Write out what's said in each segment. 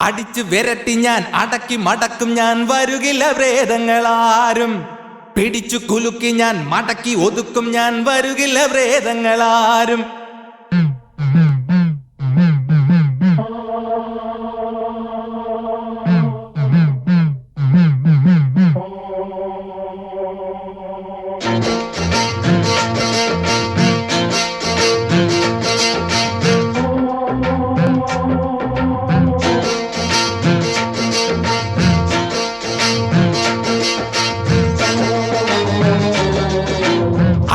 അടിച്ചു വിരട്ടി ഞാൻ അടക്കി മടക്കും ഞാൻ. വരുകില്ല പ്രേതങ്ങളാരും പിടിച്ചു കുലുക്കി ഞാൻ മടക്കി ഒതുക്കും ഞാൻ. വരുകില്ല പ്രേതങ്ങളാരും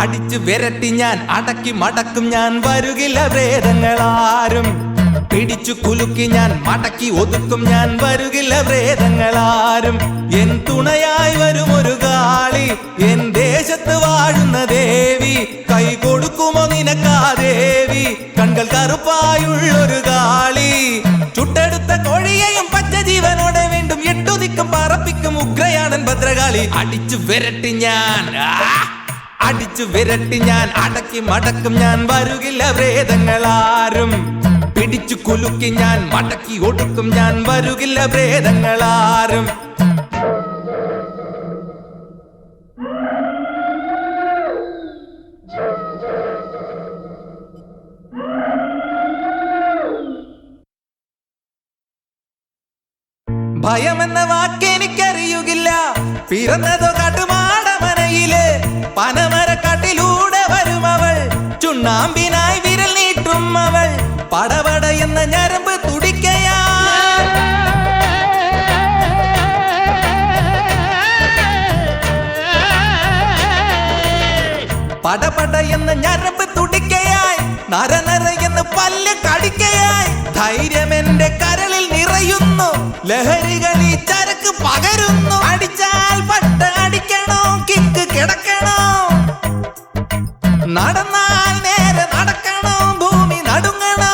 അടിച്ചു വിരട്ടി ഞാൻ അടക്കി മടക്കും ഞാൻ. വരുകില്ല ഭേദങ്ങളാരും പിടിച്ചു കുലുക്കി ഞാൻ മടക്കി ഒതുക്കും ഞാൻ. വരുകില്ല ഭേദങ്ങളാരും എൻ തുണയായി വരും ഒരു കാളി. എൻ ദേശത്ത് വാഴുന്ന ദേവി കൈ കൊടുക്കുമോ നിനക്കാ ദേവി? കൺകൾ കറുപ്പായുള്ളൊരു കാളി. ചുട്ടെടുത്ത കോഴിയെയും പച്ച ജീവനോടെ വീണ്ടും എട്ടുതിക്കും പറപ്പിക്കും ഉഗ്രയാടൻ ഭദ്രകാളി. അടിച്ചു വിരട്ടി ഞാൻ! അടിച്ചു വിരട്ടി ഞാൻ അടക്കി മടക്കും ഞാൻ വരുകില്ല പ്രേതങ്ങളാരും പിടിച്ചു കുലുക്കി ഞാൻ മടക്കി ഒടുക്കും ഞാൻ വരുകില്ല പ്രേതങ്ങളാരും ഭയമെന്ന വാക്കെനിക്കറിയുകില്ല. പിറന്നതോ കടുമാടമനയിൽ പനമ ചുണ്ണാമ്പിനായി വിരൽ നീട്ടും അവൾ. പടവട എന്ന ഞരമ്പ് തുടിക്കയാ പടപട എന്ന ഞരമ്പ് തുടിക്കയായി നരനര എന്ന് പല്ല് കടിക്കയായി ധൈര്യം എന്റെ കരളിൽ നിറയുന്നു. ലഹരികൾ ഈ ചരക്ക് പകരുന്നു. നടന്നാൽ നേരെ നടക്കണം ഭൂമി നടുങ്ങണോ.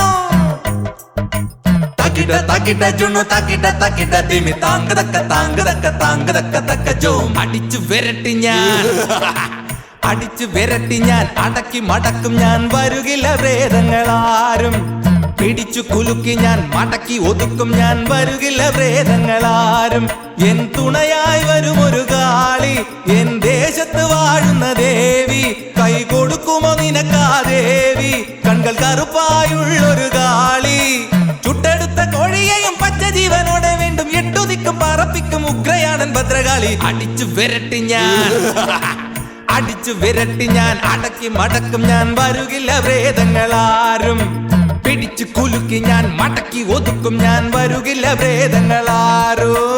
തക്കിട തക്കിട ജുണു തക്കിട തക്കിട തിമി താങ്ക തക്ക താങ്ക തക്ക താങ്ക തക്ക തക്ക ജോ. അടിച്ചു വിരട്ടി ഞാൻ. അടിച്ചു വിരട്ടി ഞാൻ അടക്കി മടക്കും ഞാൻ. വരുകില്ല പ്രേതങ്ങളാരും പിടിച്ചു കുലുക്കി ഞാൻ മടക്കി ഒതുക്കും. ഞാൻ വരുകില്ല പ്രേതങ്ങളാരും എൻ തുണയായി വരും ഒരു കാളി. എൻ ദേശത്ത് വാഴുന്ന ദേവി. കൈ കൊടുക്കുമോ നിനക്കാ ദേവി. കൺകൾ കറുപ്പായുള്ളൊരു കാളി. ചുട്ടെടുത്ത കോഴിയെയും പച്ച ജീവനോടെ വീണ്ടും എട്ടു ദിക്കും പറപ്പിക്കും. ഉഗ്രയാടൻ ഭദ്രകാളി. അടിച്ചു വിരട്ടി ഞാൻ. അടിച്ചു വിരട്ടി ഞാൻ. അടക്കി മടക്കും. ഞാൻ വരുകില്ല പിടിച്ചു കുലുക്കി ഞാൻ മടക്കി ഒതുക്കും ഞാൻ. വരുകില്ല പ്രേതങ്ങളാരോ